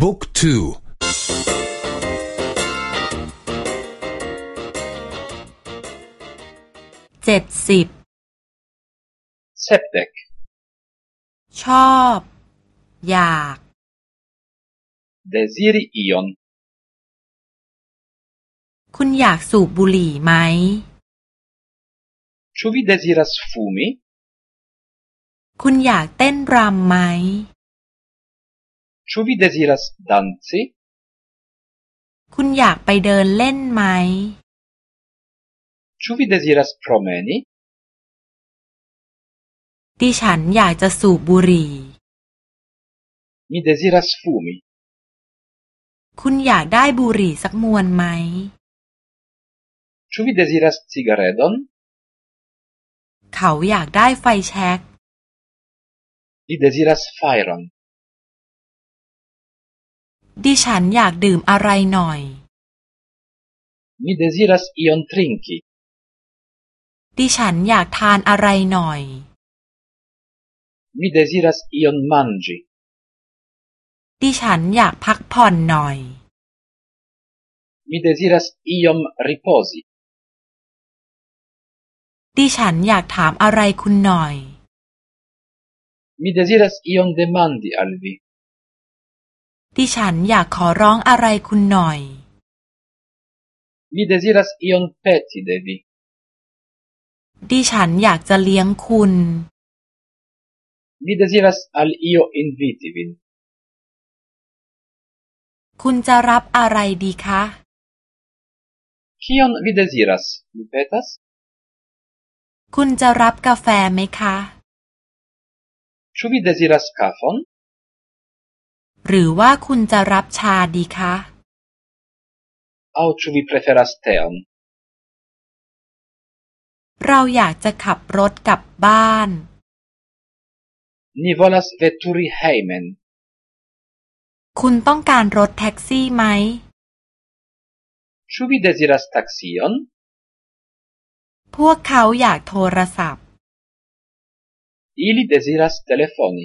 บุ๊กทูเจ็ดสิบเซปเดกชอบ อยาก desiri ion คุณอยากสูบบุหรี่ไหม Ĉu vi deziras fumi คุณอยากเต้นรำไหม Ĉu vi deziras danci คุณอยากไปเดินเล่นไหม Ĉu vi deziras promeni ดิฉันอยากจะสูบบุหรี่ Mi deziras fumi คุณอยากได้บุหรี่สักมวนไหม Ĉu vi deziras cigaredon เขาอยากได้ไฟแช็ก Li deziras fajron ดิฉันอยากดื่มอะไรหน่อย Mi deziras ion trinki ดิฉันอยากทานอะไรหน่อย Mi deziras ion manĝi ดิฉันอยากพักผ่อนหน่อย Mi deziras iom ripozi ดิฉันอยากถามอะไรคุณหน่อย Mi deziras ion demandi al vi ดิฉันอยากขอร้องอะไรคุณหน่อย Mi deziras ion peti de vi ดิฉันอยากจะเลี้ยงคุณ Mi deziras al io inviti vin คุณจะรับอะไรดีคะ Kion vi deziras, mi petas? คุณจะรับกาแฟไหมคะ Ĉu vi deziras kafon? หรือว่าคุณจะรับชาดีคะ Aŭ ĉu vi preferas teon? เราอยากจะขับรถกลับบ้าน Ni volas veturi hejmen. คุณต้องการรถแท็กซี่ไหม Ĉu vi deziras taksion? พวกเขาอยากโทรศัพท์ Ili deziras telefoni.